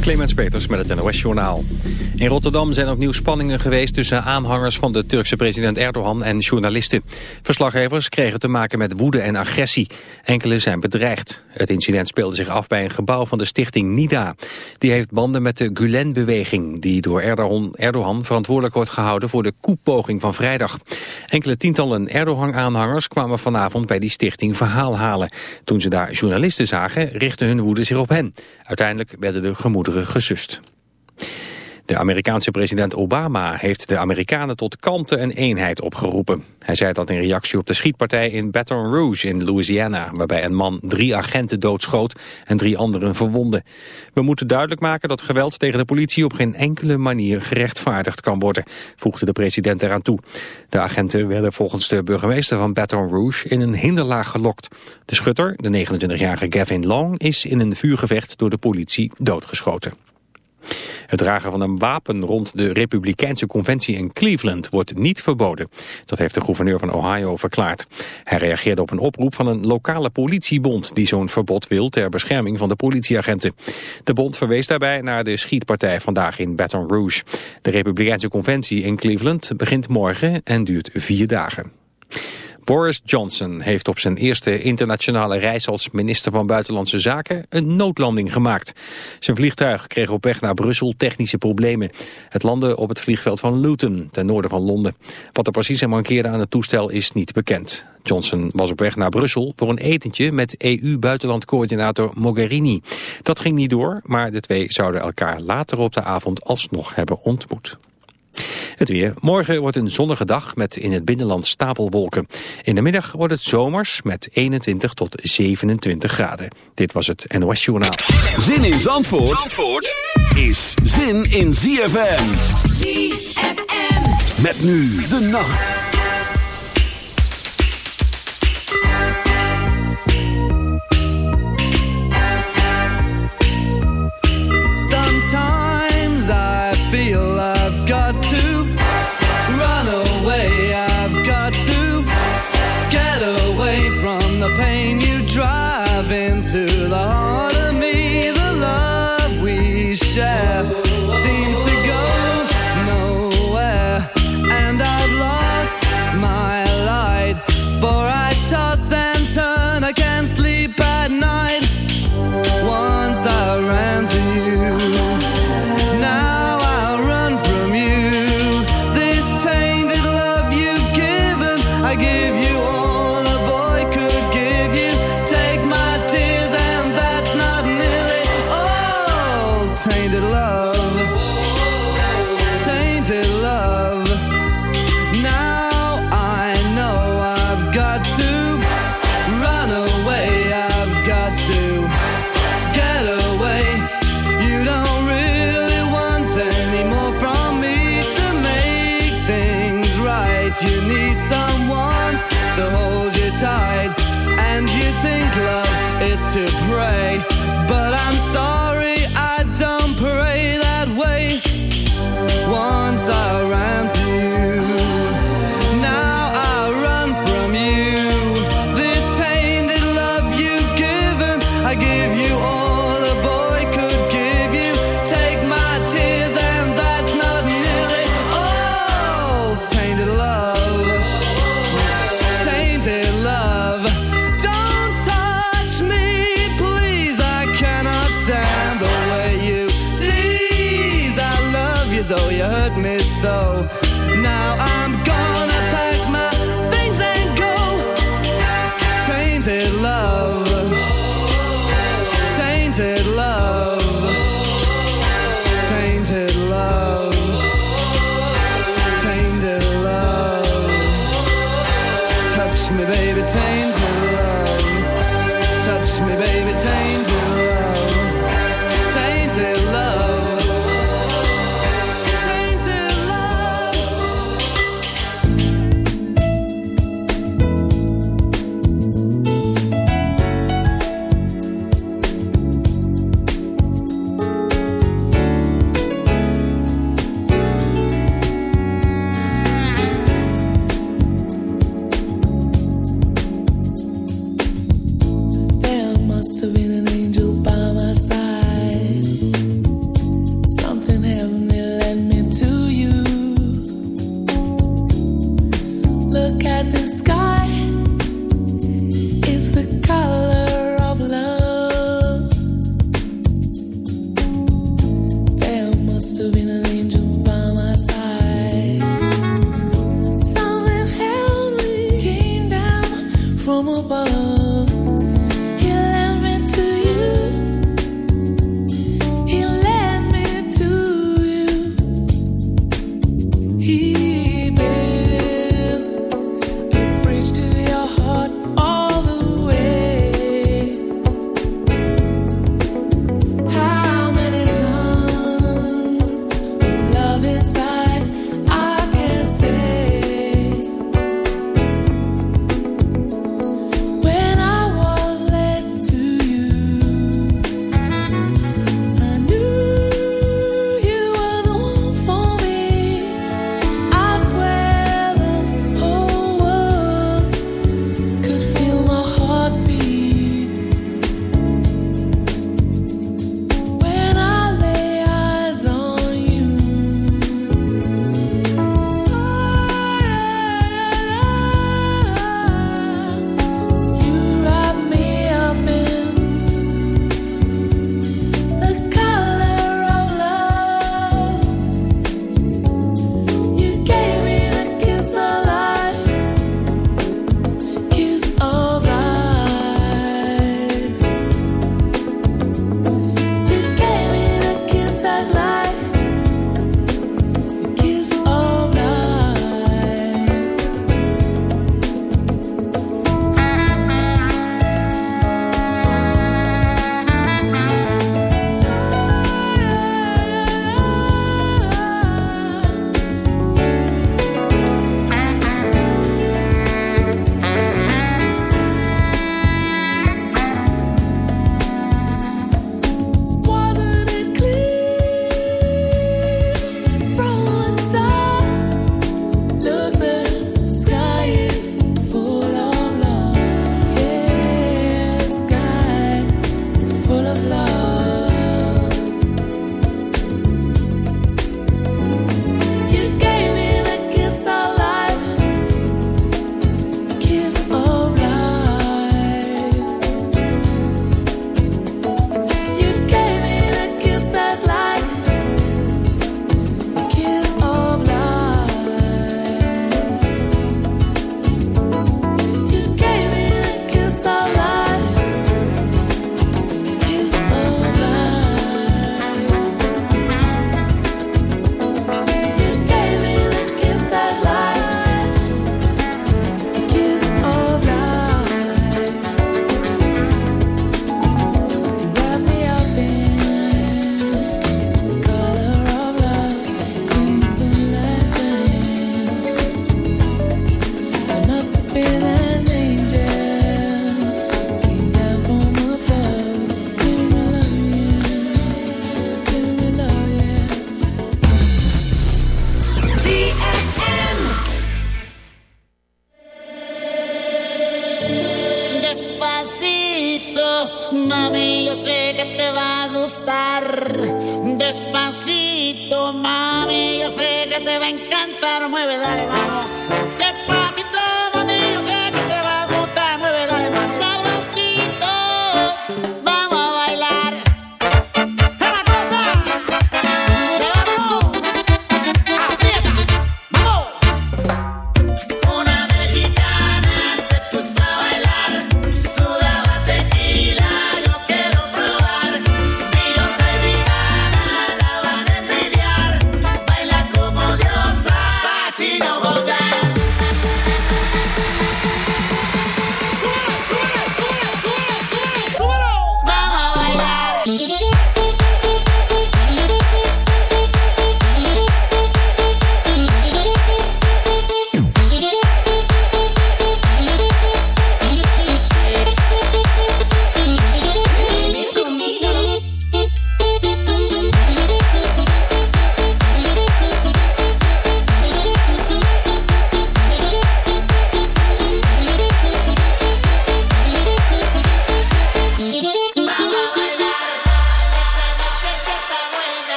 Clemens Peters met het NOS-journaal. In Rotterdam zijn opnieuw spanningen geweest tussen aanhangers van de Turkse president Erdogan en journalisten. Verslaggevers kregen te maken met woede en agressie. Enkele zijn bedreigd. Het incident speelde zich af bij een gebouw van de stichting NIDA. Die heeft banden met de Gulen-beweging, die door Erdogan, Erdogan verantwoordelijk wordt gehouden voor de koepoging van vrijdag. Enkele tientallen Erdogan-aanhangers kwamen vanavond bij die stichting verhaal halen. Toen ze daar journalisten zagen, richtte hun woede zich op hen. Uiteindelijk werden de gemoederen gesust. De Amerikaanse president Obama heeft de Amerikanen tot kalmte en eenheid opgeroepen. Hij zei dat in reactie op de schietpartij in Baton Rouge in Louisiana... waarbij een man drie agenten doodschoot en drie anderen verwondde. We moeten duidelijk maken dat geweld tegen de politie op geen enkele manier gerechtvaardigd kan worden, voegde de president eraan toe. De agenten werden volgens de burgemeester van Baton Rouge in een hinderlaag gelokt. De schutter, de 29-jarige Gavin Long, is in een vuurgevecht door de politie doodgeschoten. Het dragen van een wapen rond de Republikeinse conventie in Cleveland wordt niet verboden. Dat heeft de gouverneur van Ohio verklaard. Hij reageerde op een oproep van een lokale politiebond die zo'n verbod wil ter bescherming van de politieagenten. De bond verwees daarbij naar de schietpartij vandaag in Baton Rouge. De Republikeinse conventie in Cleveland begint morgen en duurt vier dagen. Boris Johnson heeft op zijn eerste internationale reis als minister van Buitenlandse Zaken een noodlanding gemaakt. Zijn vliegtuig kreeg op weg naar Brussel technische problemen. Het landde op het vliegveld van Luton, ten noorden van Londen. Wat er precies aan mankeerde aan het toestel is niet bekend. Johnson was op weg naar Brussel voor een etentje met EU-buitenlandcoördinator Mogherini. Dat ging niet door, maar de twee zouden elkaar later op de avond alsnog hebben ontmoet. Het weer. Morgen wordt een zonnige dag met in het binnenland stapelwolken. In de middag wordt het zomers met 21 tot 27 graden. Dit was het NOS Journaal. Zin in Zandvoort, Zandvoort is zin in ZFM. ZFM. Met nu de nacht.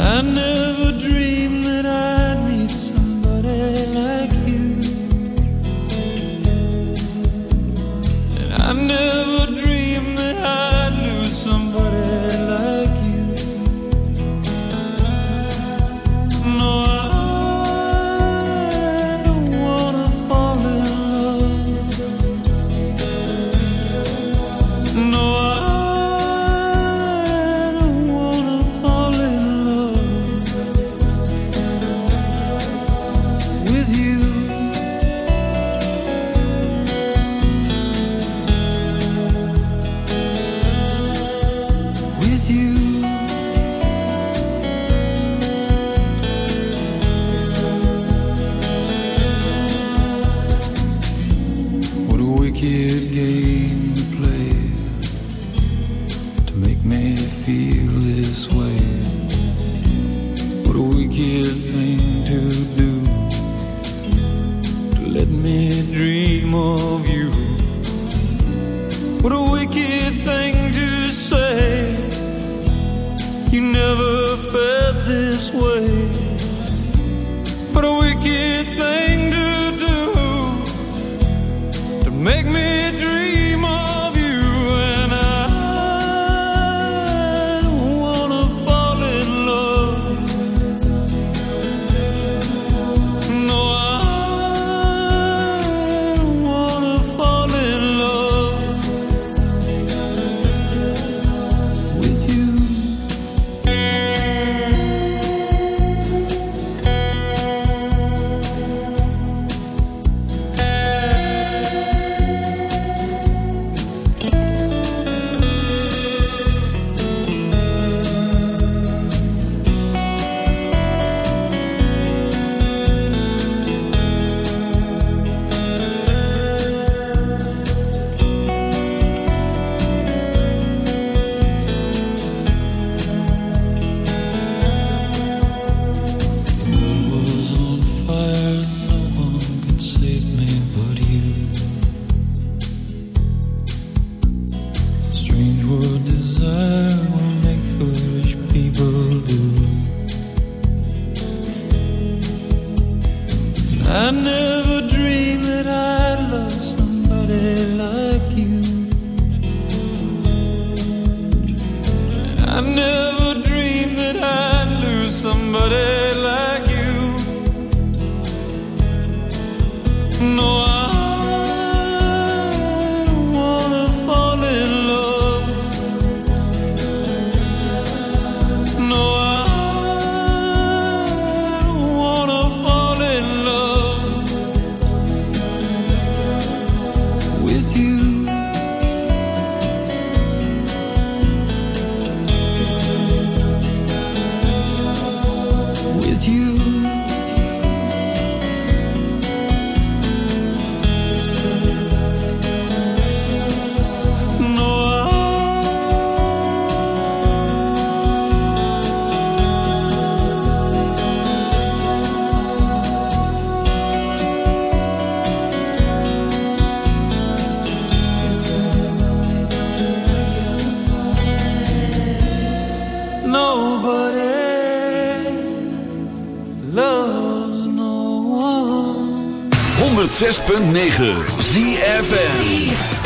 I never dreamed 106.9 ZFN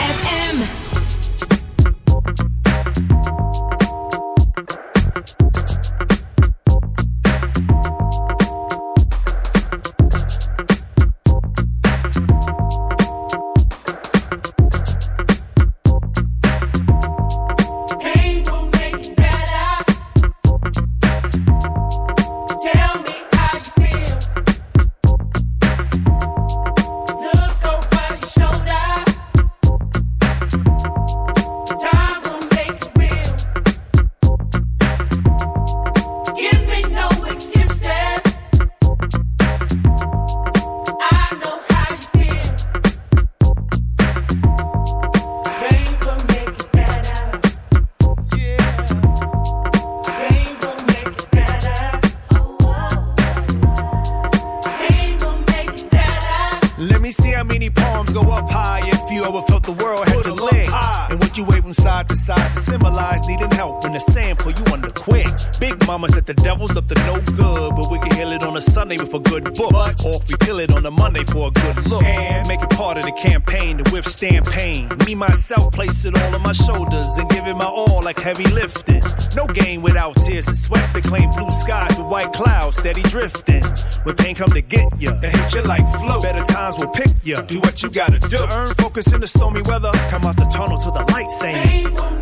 come to get ya and hit ya like flow. Better times will pick ya. Do what you gotta do. To earn focus in the stormy weather, come out the tunnel to the light saying.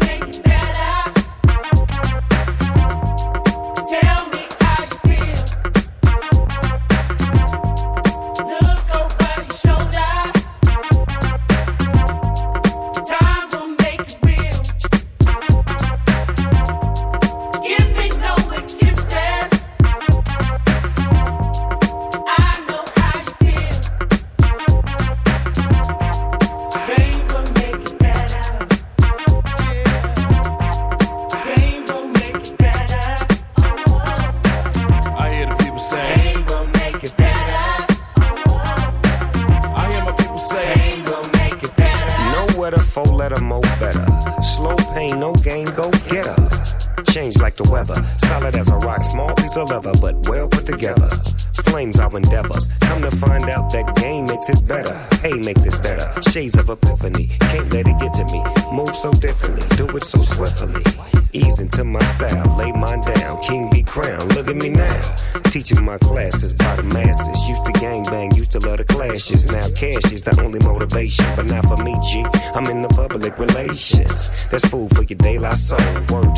to my classes by the masses. Used to gang bang, used to love the clashes. Now cash is the only motivation, but not for me, G. I'm in the public relations. That's food for your daylight soul. Work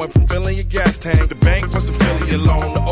went from filling your gas tank. The bank wasn't filling your loan.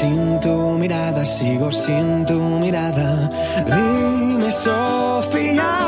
sin tu mirada, sigo sin tu mirada. Dime, Sofía.